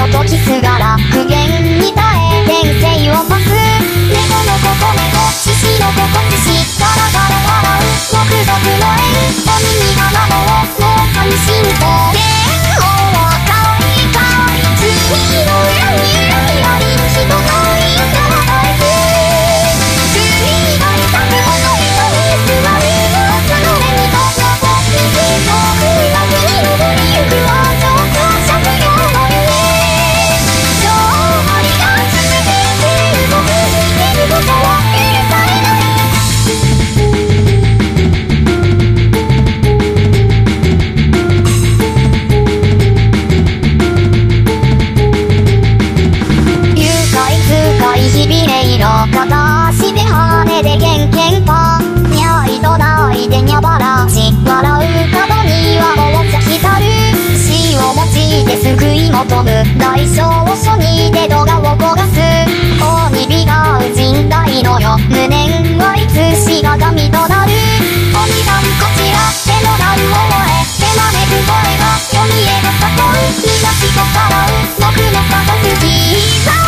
の時すがら苦言に耐え天性を増す猫のここ猫獅子のここ獅子ガラガラ笑う独特の縁お耳が孫をもう神神とで王はかわいいかわいい君飛ぶ大小書にデドがを焦がす大にびがう人体のよ。無念はいつしが神となる。おじさんこちら手の乱を追え手招く声が読みへの誘うみなしこからう。僕の片好き